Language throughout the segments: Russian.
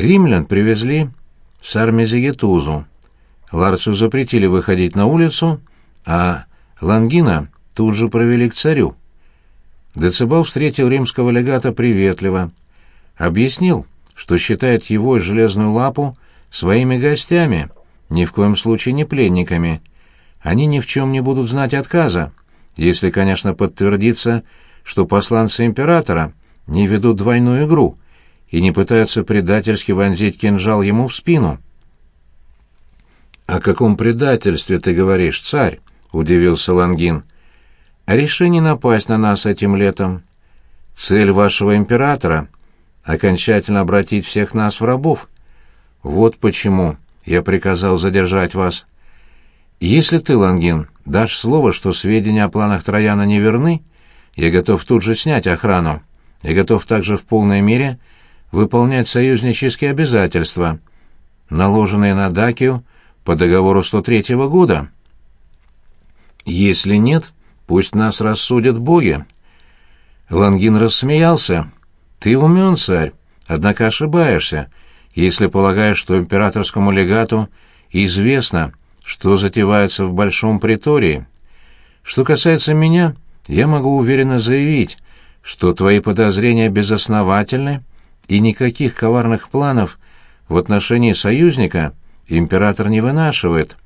Римлян привезли с Армезигетузу. Ларцу запретили выходить на улицу, а Лангина тут же провели к царю. Децибал встретил римского легата приветливо, объяснил, что считает его железную лапу своими гостями, ни в коем случае не пленниками. Они ни в чем не будут знать отказа, если, конечно, подтвердится, что посланцы императора не ведут двойную игру и не пытаются предательски вонзить кинжал ему в спину. «О каком предательстве ты говоришь, царь?» — удивился Лангин. «О решении напасть на нас этим летом. Цель вашего императора — окончательно обратить всех нас в рабов. Вот почему я приказал задержать вас. Если ты, Лангин, дашь слово, что сведения о планах Трояна не верны, я готов тут же снять охрану. Я готов также в полной мере выполнять союзнические обязательства, наложенные на Дакию по договору 103 года. Если нет, пусть нас рассудят боги. Лангин рассмеялся. Ты умен, царь, однако ошибаешься, если полагаешь, что императорскому легату известно, что затевается в Большом Притории. Что касается меня, я могу уверенно заявить, что твои подозрения безосновательны, и никаких коварных планов в отношении союзника император не вынашивает.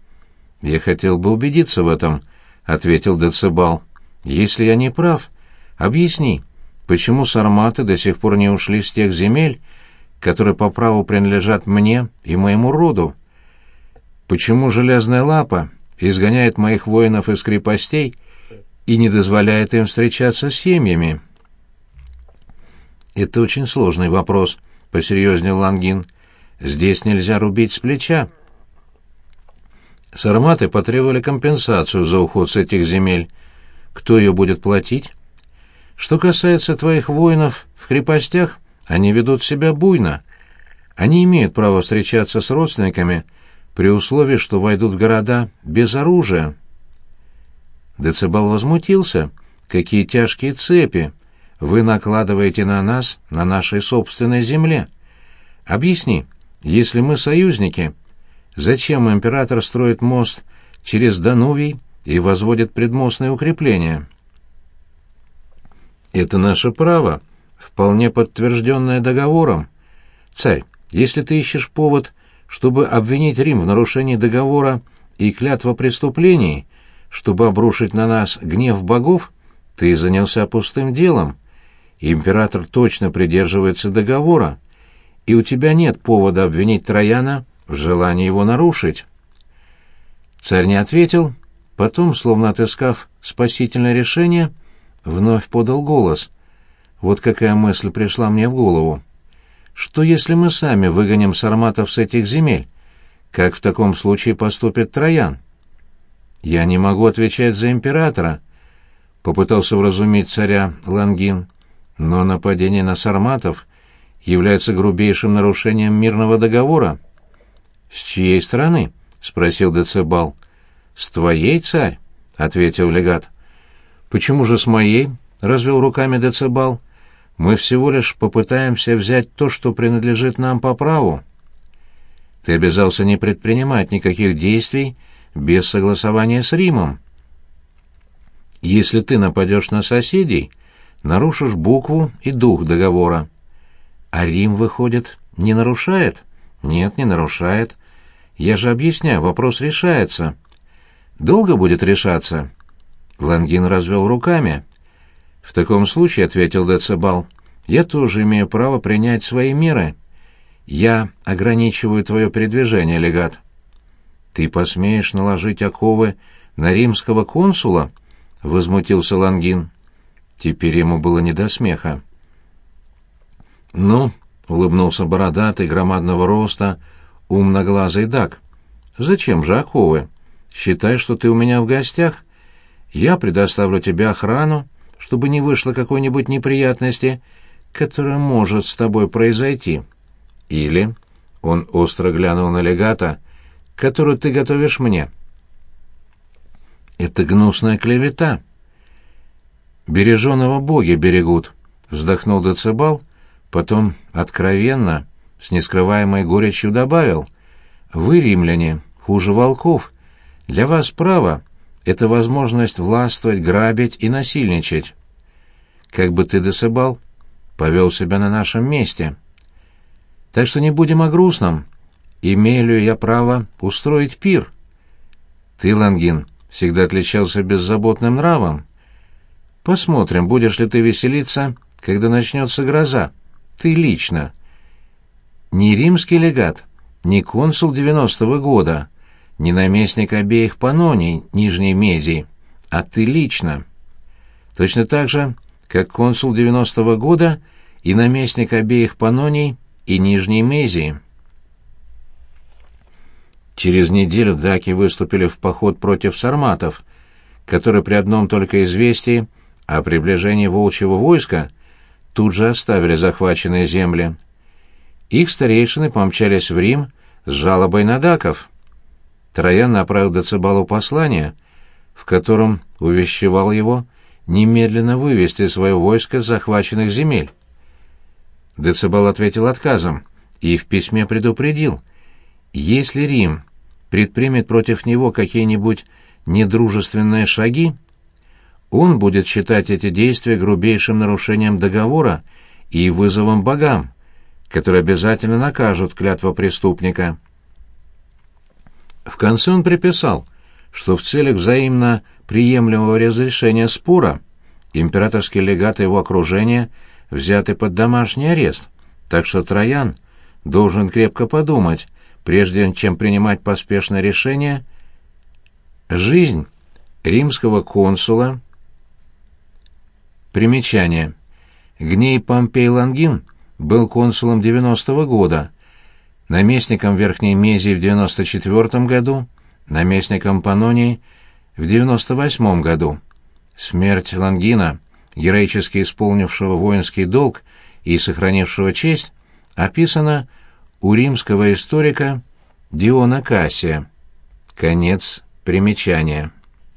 Я хотел бы убедиться в этом, ответил Децибал. Если я не прав, объясни, почему сарматы до сих пор не ушли с тех земель, которые по праву принадлежат мне и моему роду? Почему железная лапа изгоняет моих воинов из крепостей и не дозволяет им встречаться с семьями? Это очень сложный вопрос, посерьезнел Лангин. Здесь нельзя рубить с плеча. Сарматы потребовали компенсацию за уход с этих земель. Кто ее будет платить? Что касается твоих воинов в крепостях, они ведут себя буйно. Они имеют право встречаться с родственниками при условии, что войдут в города без оружия. Децибал возмутился. Какие тяжкие цепи вы накладываете на нас, на нашей собственной земле. Объясни, если мы союзники, зачем император строит мост через Данувий и возводит предмостные укрепления? Это наше право, вполне подтвержденное договором. Царь, если ты ищешь повод, чтобы обвинить Рим в нарушении договора и клятва преступлений, чтобы обрушить на нас гнев богов, ты занялся пустым делом. Император точно придерживается договора, и у тебя нет повода обвинить Трояна в желании его нарушить. Царь не ответил, потом, словно отыскав спасительное решение, вновь подал голос. Вот какая мысль пришла мне в голову. Что если мы сами выгоним сарматов с этих земель? Как в таком случае поступит Троян? Я не могу отвечать за императора, попытался вразумить царя Лангин. Но нападение на сарматов является грубейшим нарушением мирного договора. С чьей стороны? спросил Децибал. С твоей, царь, ответил легат. Почему же с моей? развел руками Децибал. Мы всего лишь попытаемся взять то, что принадлежит нам по праву. Ты обязался не предпринимать никаких действий без согласования с Римом. Если ты нападешь на соседей, нарушишь букву и дух договора. А Рим, выходит, не нарушает? Нет, не нарушает. Я же объясняю, вопрос решается. Долго будет решаться? Лангин развел руками. В таком случае, — ответил Децибал, — я тоже имею право принять свои меры. Я ограничиваю твое передвижение, легат. Ты посмеешь наложить оковы на римского консула? — возмутился Лангин. Теперь ему было не до смеха. «Ну», — улыбнулся бородатый, громадного роста, умноглазый Дак, — «зачем же оковы? Считай, что ты у меня в гостях. Я предоставлю тебе охрану, чтобы не вышло какой-нибудь неприятности, которая может с тобой произойти. Или, — он остро глянул на легата, — которую ты готовишь мне». «Это гнусная клевета», Береженого боги берегут, вздохнул Децибал, потом откровенно, с нескрываемой горечью добавил, «Вы, римляне, хуже волков. Для вас право — это возможность властвовать, грабить и насильничать. Как бы ты досыбал, повел себя на нашем месте. Так что не будем о грустном. Имею ли я право устроить пир? Ты, Лангин, всегда отличался беззаботным нравом. Посмотрим, будешь ли ты веселиться, когда начнется гроза. Ты лично. Не римский легат, не консул девяностого года, не наместник обеих паноний Нижней Мезии, а ты лично. Точно так же, как консул девяностого года и наместник обеих паноний и Нижней Мезии. Через неделю даки выступили в поход против сарматов, которые при одном только известии о приближении волчьего войска тут же оставили захваченные земли. Их старейшины помчались в Рим с жалобой на даков. Троян направил Децибалу послание, в котором увещевал его немедленно вывести свое войско с захваченных земель. Децибал ответил отказом и в письме предупредил, если Рим предпримет против него какие-нибудь недружественные шаги, он будет считать эти действия грубейшим нарушением договора и вызовом богам, которые обязательно накажут клятва преступника. В конце он приписал, что в целях взаимно приемлемого разрешения спора императорский легат и его окружение взяты под домашний арест, так что Троян должен крепко подумать, прежде чем принимать поспешное решение. Жизнь римского консула Примечание. Гней Помпей Лангин был консулом 90-го года, наместником Верхней Мезии в 94 году, наместником Панонии в 98 году. Смерть Лангина, героически исполнившего воинский долг и сохранившего честь, описана у римского историка Диона Кассия. Конец примечания.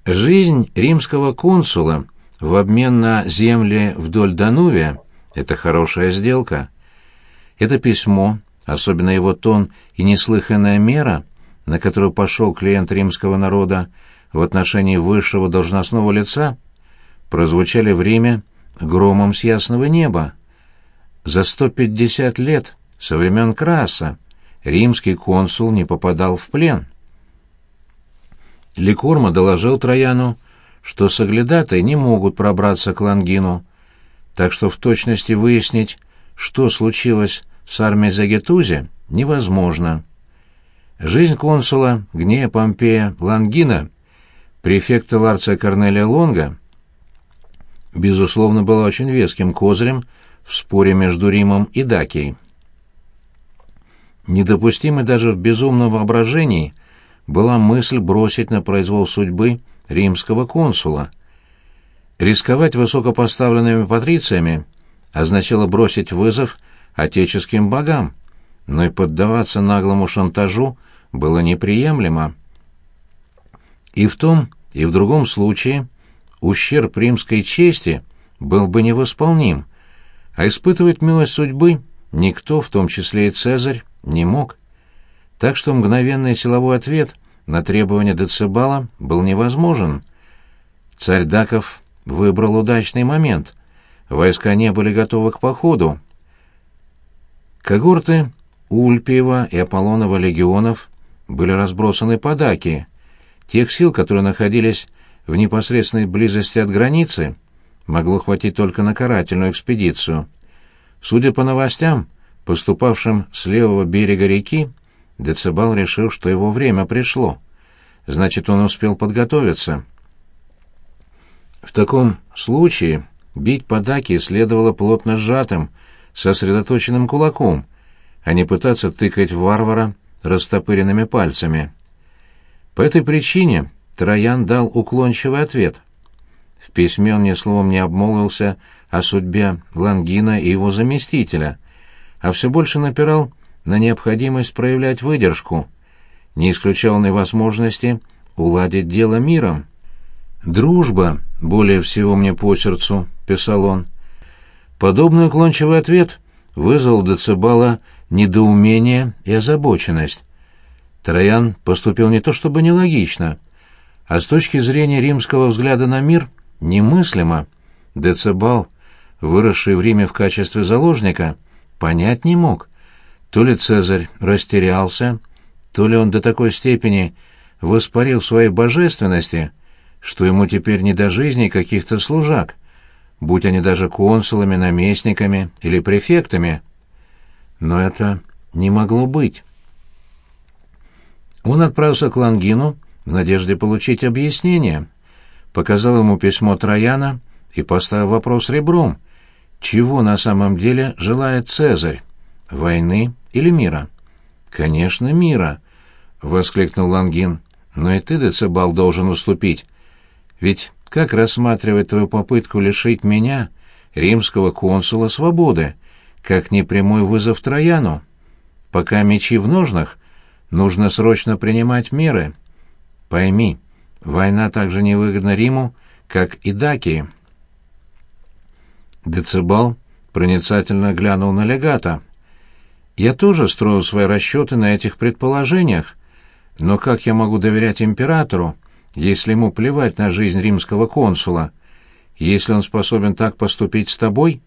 Жизнь римского консула в обмен на земли вдоль Данувия — это хорошая сделка. Это письмо, особенно его тон и неслыханная мера, на которую пошел клиент римского народа в отношении высшего должностного лица, прозвучали в Риме громом с ясного неба. За 150 лет со времен Краса римский консул не попадал в плен. Ликорма доложил Трояну, что соглядатые не могут пробраться к Лангину, так что в точности выяснить, что случилось с армией Загетузи, невозможно. Жизнь консула Гнея Помпея Лангина, префекта Ларция Корнелия Лонга, безусловно, была очень веским козырем в споре между Римом и Дакией. Недопустимой даже в безумном воображении была мысль бросить на произвол судьбы римского консула. Рисковать высокопоставленными патрициями означало бросить вызов отеческим богам, но и поддаваться наглому шантажу было неприемлемо. И в том, и в другом случае ущерб римской чести был бы невосполним, а испытывать милость судьбы никто, в том числе и Цезарь, не мог. Так что мгновенный силовой ответ на требования Децибала был невозможен. Царь Даков выбрал удачный момент. Войска не были готовы к походу. Когорты Ульпиева и Аполлонова легионов были разбросаны по Даке. Тех сил, которые находились в непосредственной близости от границы, могло хватить только на карательную экспедицию. Судя по новостям, поступавшим с левого берега реки, Децибал решил, что его время пришло. Значит, он успел подготовиться. В таком случае бить по даке следовало плотно сжатым, сосредоточенным кулаком, а не пытаться тыкать в варвара растопыренными пальцами. По этой причине Троян дал уклончивый ответ. В письме он ни словом не обмолвился о судьбе Лангина и его заместителя — а все больше напирал на необходимость проявлять выдержку, не исключал невозможности уладить дело миром. «Дружба более всего мне по сердцу», — писал он. Подобный уклончивый ответ вызвал Децибала недоумение и озабоченность. Троян поступил не то чтобы нелогично, а с точки зрения римского взгляда на мир немыслимо. Децибал, выросший в Риме в качестве заложника, понять не мог. То ли Цезарь растерялся, то ли он до такой степени воспарил своей божественности, что ему теперь не до жизни каких-то служак, будь они даже консулами, наместниками или префектами. Но это не могло быть. Он отправился к Лангину в надежде получить объяснение. Показал ему письмо Трояна и поставил вопрос ребром. Чего на самом деле желает Цезарь? Войны или мира? Конечно, мира, — воскликнул Лангин. Но и ты, Децибал, должен уступить. Ведь как рассматривать твою попытку лишить меня, римского консула, свободы, как непрямой вызов Трояну? Пока мечи в ножнах, нужно срочно принимать меры. Пойми, война так же невыгодна Риму, как и Дакии. Децибал проницательно глянул на легата. «Я тоже строю свои расчеты на этих предположениях, но как я могу доверять императору, если ему плевать на жизнь римского консула? Если он способен так поступить с тобой,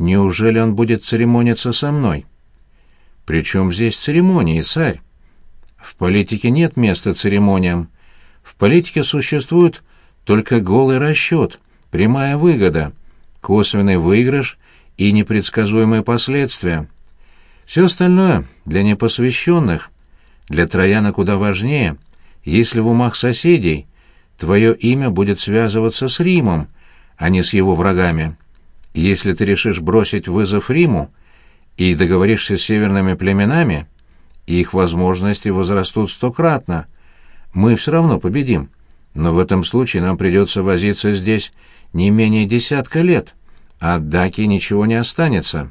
неужели он будет церемониться со мной? Причем здесь церемонии, царь? В политике нет места церемониям. В политике существует только голый расчет, прямая выгода, косвенный выигрыш и непредсказуемые последствия. Все остальное для непосвященных, для Трояна куда важнее, если в умах соседей твое имя будет связываться с Римом, а не с его врагами. Если ты решишь бросить вызов Риму и договоришься с северными племенами, их возможности возрастут стократно. Мы все равно победим, но в этом случае нам придется возиться здесь не менее десятка лет, а от Даки ничего не останется.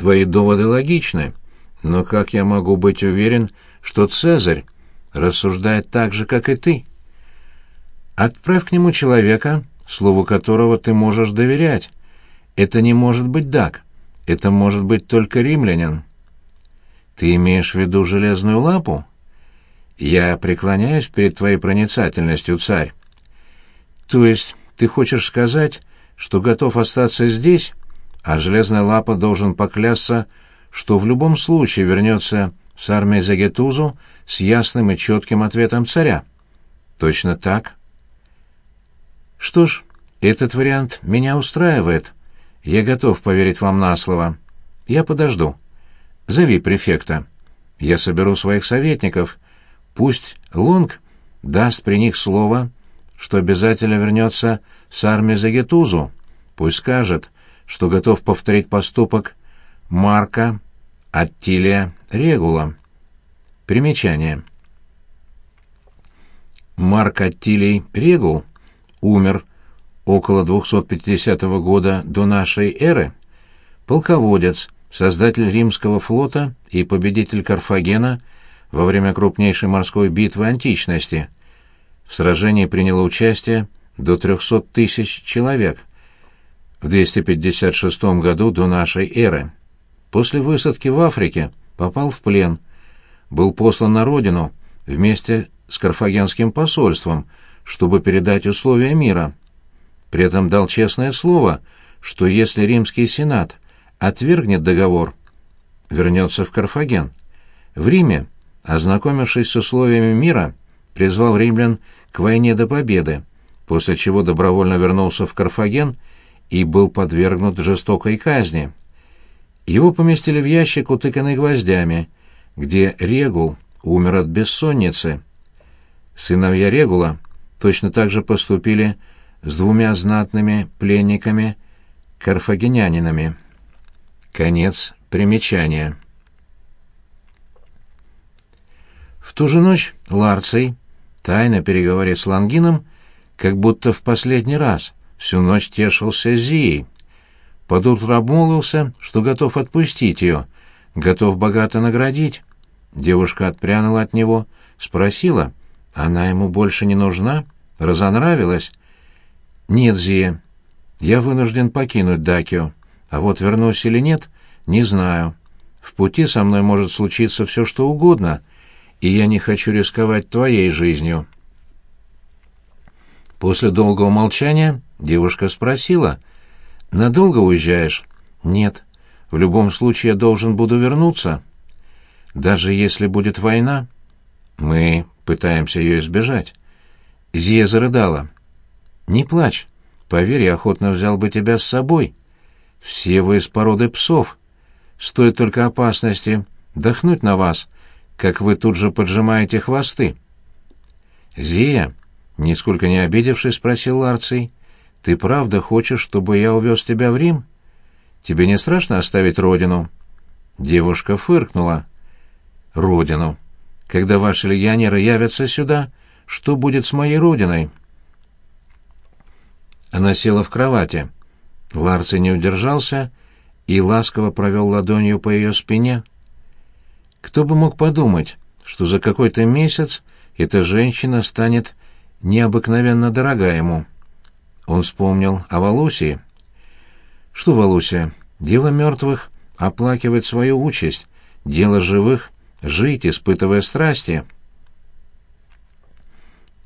Твои доводы логичны, но как я могу быть уверен, что Цезарь рассуждает так же, как и ты? Отправь к нему человека, слову которого ты можешь доверять. Это не может быть Дак, это может быть только римлянин. Ты имеешь в виду железную лапу? Я преклоняюсь перед твоей проницательностью, царь. То есть ты хочешь сказать, что готов остаться здесь, а железная лапа должен поклясться, что в любом случае вернется с армией Загетузу с ясным и четким ответом царя. Точно так. Что ж, этот вариант меня устраивает. Я готов поверить вам на слово. Я подожду. Зови префекта. Я соберу своих советников. Пусть Лонг даст при них слово, что обязательно вернется с армией Загетузу. Пусть скажет, что готов повторить поступок Марка Аттилия Регула. Примечание. Марк Аттилий Регул умер около 250 года до нашей эры. Полководец, создатель римского флота и победитель Карфагена во время крупнейшей морской битвы античности. В сражении приняло участие до 300 тысяч человек в 256 году до нашей эры. После высадки в Африке попал в плен, был послан на родину вместе с карфагенским посольством, чтобы передать условия мира. При этом дал честное слово, что если римский сенат отвергнет договор, вернется в Карфаген. В Риме, ознакомившись с условиями мира, призвал римлян к войне до победы, после чего добровольно вернулся в Карфаген и был подвергнут жестокой казни. Его поместили в ящик, утыканный гвоздями, где Регул умер от бессонницы. Сыновья Регула точно так же поступили с двумя знатными пленниками карфагенянинами. Конец примечания. В ту же ночь Ларций, тайно переговорив с Лангином, как будто в последний раз, всю ночь тешился Зией. Под утро обмолвился, что готов отпустить ее, готов богато наградить. Девушка отпрянула от него, спросила, она ему больше не нужна, разонравилась. «Нет, Зия, я вынужден покинуть Дакио, а вот вернусь или нет, «Не знаю. В пути со мной может случиться все, что угодно, и я не хочу рисковать твоей жизнью». После долгого молчания девушка спросила, «Надолго уезжаешь?» «Нет. В любом случае я должен буду вернуться. Даже если будет война, мы пытаемся ее избежать». Зия зарыдала. «Не плачь. Поверь, я охотно взял бы тебя с собой. Все вы из породы псов. Стоит только опасности дохнуть на вас, как вы тут же поджимаете хвосты». «Зия», нисколько не обидевшись, спросил Ларций, — «ты правда хочешь, чтобы я увез тебя в Рим? Тебе не страшно оставить родину?» Девушка фыркнула. «Родину. Когда ваши легионеры явятся сюда, что будет с моей родиной?» Она села в кровати. Ларций не удержался и ласково провел ладонью по ее спине. Кто бы мог подумать, что за какой-то месяц эта женщина станет необыкновенно дорога ему. Он вспомнил о Валусии. Что Валусия? Дело мертвых — оплакивать свою участь, дело живых — жить, испытывая страсти.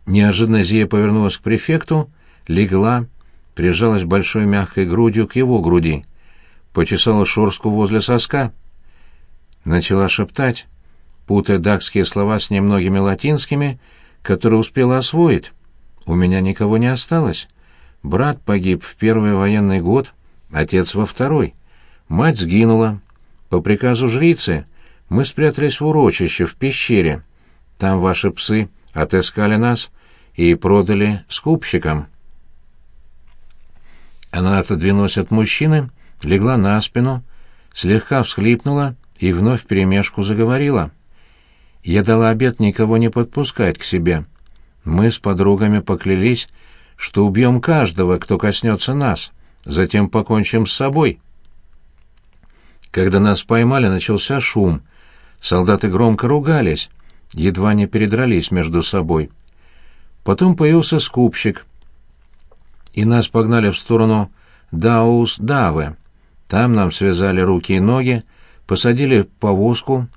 Неожиданно Зия повернулась к префекту, легла, прижалась большой мягкой грудью к его груди, почесала шорстку возле соска. Начала шептать, путая дакские слова с немногими латинскими, которые успела освоить. «У меня никого не осталось. Брат погиб в первый военный год, отец во второй. Мать сгинула. По приказу жрицы мы спрятались в урочище, в пещере. Там ваши псы отыскали нас и продали скупщикам». Она отодвинулась от мужчины, легла на спину, слегка всхлипнула и вновь перемешку заговорила. «Я дала обет никого не подпускать к себе. Мы с подругами поклялись, что убьем каждого, кто коснется нас, затем покончим с собой». Когда нас поймали, начался шум. Солдаты громко ругались, едва не передрались между собой. Потом появился скупщик — и нас погнали в сторону Даус-Давы. Там нам связали руки и ноги, посадили в повозку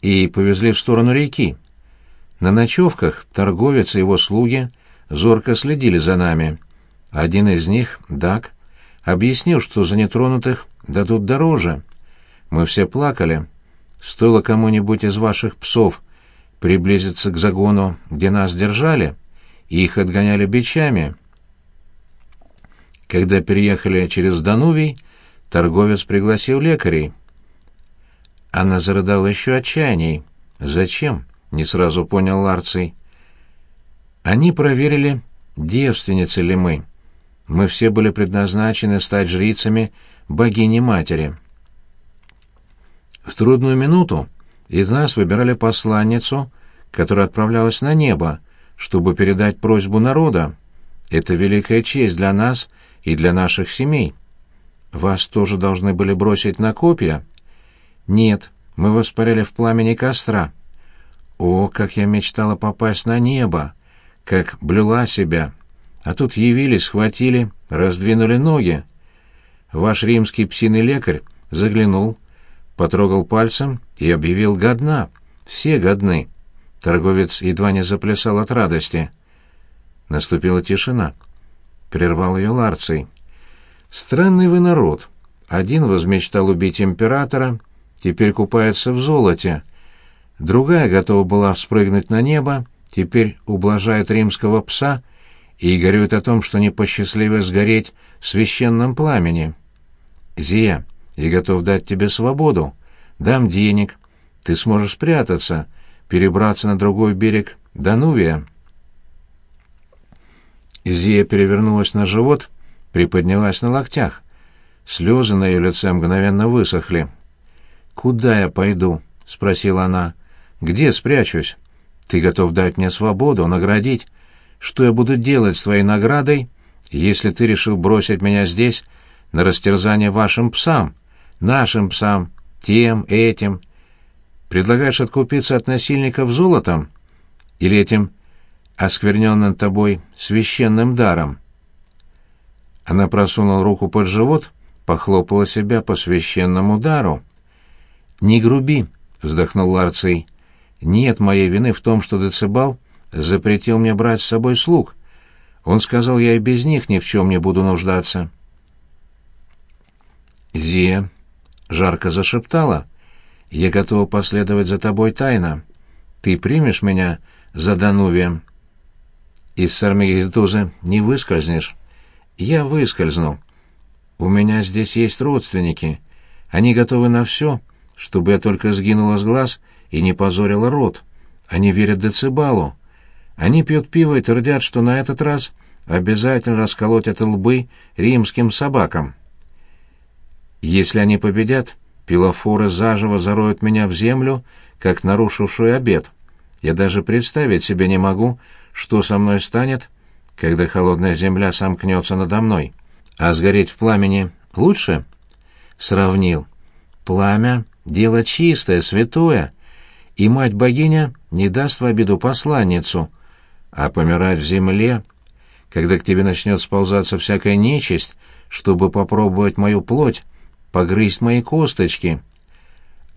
и повезли в сторону реки. На ночевках торговец и его слуги зорко следили за нами. Один из них, Дак, объяснил, что за нетронутых дадут дороже. Мы все плакали. Стоило кому-нибудь из ваших псов приблизиться к загону, где нас держали, и их отгоняли бичами — когда переехали через Данувий, торговец пригласил лекарей. Она зарыдала еще отчаянней. «Зачем?» — не сразу понял Ларций. Они проверили, девственницы ли мы. Мы все были предназначены стать жрицами богини-матери. В трудную минуту из нас выбирали посланницу, которая отправлялась на небо, чтобы передать просьбу народа. Это великая честь для нас и для наших семей. Вас тоже должны были бросить на копья? Нет, мы воспаряли в пламени костра. О, как я мечтала попасть на небо, как блюла себя. А тут явились, схватили, раздвинули ноги. Ваш римский псиный лекарь заглянул, потрогал пальцем и объявил годна. Все годны. Торговец едва не заплясал от радости. Наступила тишина. — прервал ее Ларций. «Странный вы народ. Один возмечтал убить императора, теперь купается в золоте. Другая готова была вспрыгнуть на небо, теперь ублажает римского пса и горюет о том, что не посчастливее сгореть в священном пламени. Зия, я готов дать тебе свободу, дам денег, ты сможешь спрятаться, перебраться на другой берег Данувия». Зия перевернулась на живот, приподнялась на локтях. Слезы на ее лице мгновенно высохли. «Куда я пойду?» — спросила она. «Где спрячусь? Ты готов дать мне свободу, наградить? Что я буду делать с твоей наградой, если ты решил бросить меня здесь на растерзание вашим псам, нашим псам, тем, этим? Предлагаешь откупиться от насильников золотом? Или этим оскверненным тобой священным даром. Она просунула руку под живот, похлопала себя по священному дару — «Не груби», — вздохнул Ларций. «Нет моей вины в том, что Децибал запретил мне брать с собой слуг. Он сказал, я и без них ни в чем не буду нуждаться». Зия жарко зашептала. «Я готова последовать за тобой тайно. Ты примешь меня за Данувием?» «Из Сармегитузы не выскользнешь». «Я выскользну. У меня здесь есть родственники. Они готовы на все, чтобы я только сгинула с глаз и не позорила рот. Они верят Децибалу. Они пьют пиво и твердят, что на этот раз обязательно расколоть это лбы римским собакам. Если они победят, пилофоры заживо зароют меня в землю, как нарушившую обед. Я даже представить себе не могу, что со мной станет, когда холодная земля сомкнется надо мной. А сгореть в пламени лучше? Сравнил. Пламя — дело чистое, святое, и мать-богиня не даст в обиду посланницу, а помирать в земле, когда к тебе начнет сползаться всякая нечисть, чтобы попробовать мою плоть, погрызть мои косточки.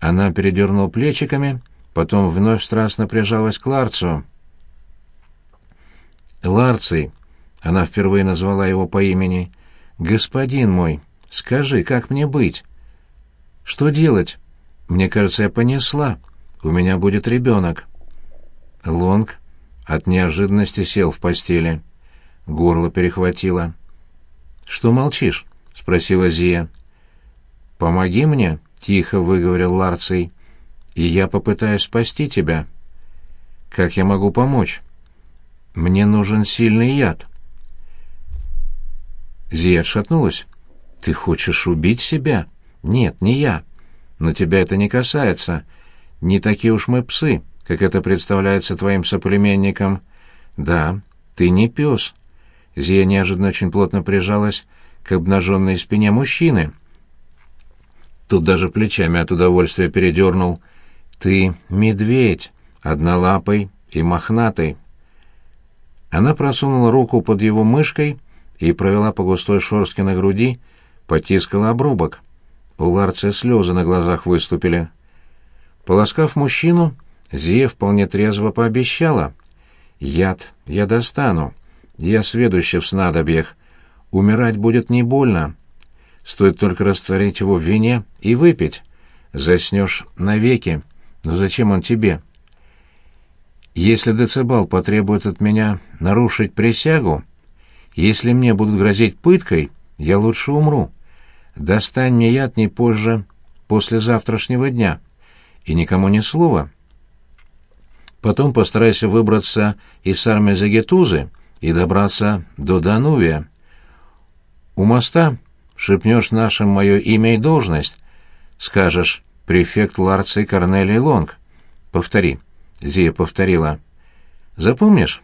Она передернула плечиками, потом вновь страстно прижалась к Ларцу. «Ларций», — она впервые назвала его по имени, — «господин мой, скажи, как мне быть?» «Что делать? Мне кажется, я понесла. У меня будет ребенок». Лонг от неожиданности сел в постели. Горло перехватило. «Что молчишь?» — спросила Зия. «Помоги мне», — тихо выговорил Ларций, — «и я попытаюсь спасти тебя». «Как я могу помочь?» «Мне нужен сильный яд». Зия отшатнулась. «Ты хочешь убить себя?» «Нет, не я. Но тебя это не касается. Не такие уж мы псы, как это представляется твоим соплеменникам. Да, ты не пес». Зия неожиданно очень плотно прижалась к обнаженной спине мужчины. Тут даже плечами от удовольствия передернул. «Ты медведь, однолапый и мохнатый». Она просунула руку под его мышкой и провела по густой шорстке на груди, потискала обрубок. У Ларция слезы на глазах выступили. Полоскав мужчину, Зия вполне трезво пообещала. «Яд я достану. Я сведущий в снадобьях. Умирать будет не больно. Стоит только растворить его в вине и выпить. Заснешь навеки. Но зачем он тебе? Если Децибал потребует от меня нарушить присягу, если мне будут грозить пыткой, я лучше умру. Достань мне яд не позже, после завтрашнего дня. И никому ни слова. Потом постарайся выбраться из армии Загетузы и добраться до Данувия. У моста шепнешь нашим мое имя и должность. Скажешь «префект Ларций Корнелий Лонг». Повтори. Зия повторила. Запомнишь?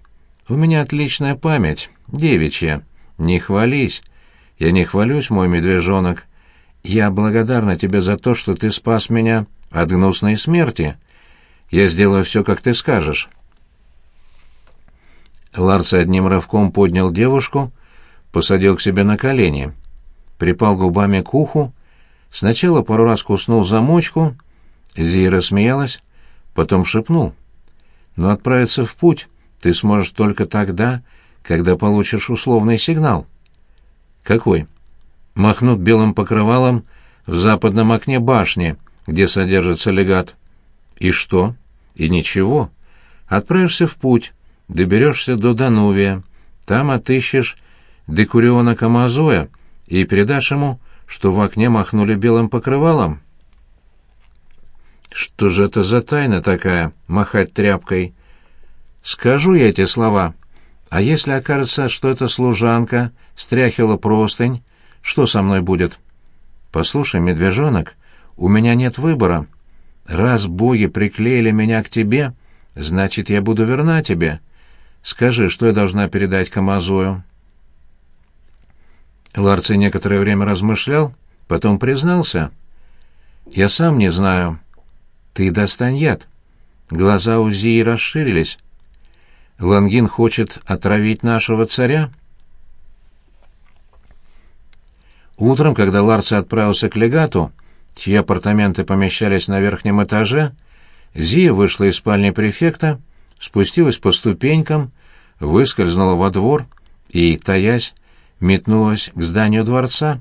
У меня отличная память, девичья. Не хвались. Я не хвалюсь, мой медвежонок. Я благодарна тебе за то, что ты спас меня от гнусной смерти. Я сделаю все, как ты скажешь. Ларций одним рывком поднял девушку, посадил к себе на колени — припал губами к уху, сначала пару раз куснул замочку, Зира смеялась, потом шепнул. «Но отправиться в путь ты сможешь только тогда, когда получишь условный сигнал». «Какой?» «Махнут белым покрывалом в западном окне башни, где содержится легат». «И что?» «И ничего. Отправишься в путь, доберешься до Данувия, там отыщешь Декуриона Камазоя, и передашь ему, что в окне махнули белым покрывалом? Что же это за тайна такая, махать тряпкой? Скажу я эти слова. А если окажется, что эта служанка стряхивала простынь, что со мной будет? Послушай, медвежонок, у меня нет выбора. Раз боги приклеили меня к тебе, значит, я буду верна тебе. Скажи, что я должна передать Камазою?» Ларций некоторое время размышлял, потом признался. «Я сам не знаю. Ты достань яд». Глаза у Зии расширились. «Лангин хочет отравить нашего царя?» Утром, когда Ларций отправился к легату, чьи апартаменты помещались на верхнем этаже, Зия вышла из спальни префекта, спустилась по ступенькам, выскользнула во двор и, таясь, метнулась к зданию дворца.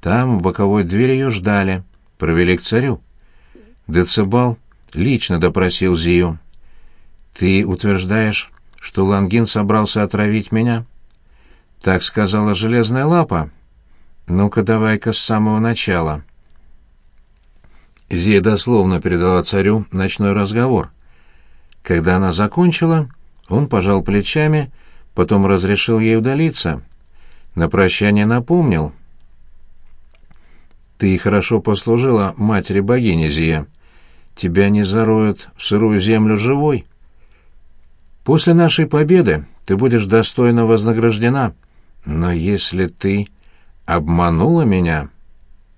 Там в боковой двери ее ждали, провели к царю. Децибал лично допросил Зию. «Ты утверждаешь, что Лангин собрался отравить меня?» «Так сказала железная лапа. Ну-ка давай-ка с самого начала». Зия дословно передала царю ночной разговор. Когда она закончила, он пожал плечами, потом разрешил ей удалиться. На прощание напомнил. «Ты хорошо послужила матери богини Зия. Тебя не зароют в сырую землю живой. После нашей победы ты будешь достойно вознаграждена. Но если ты обманула меня...»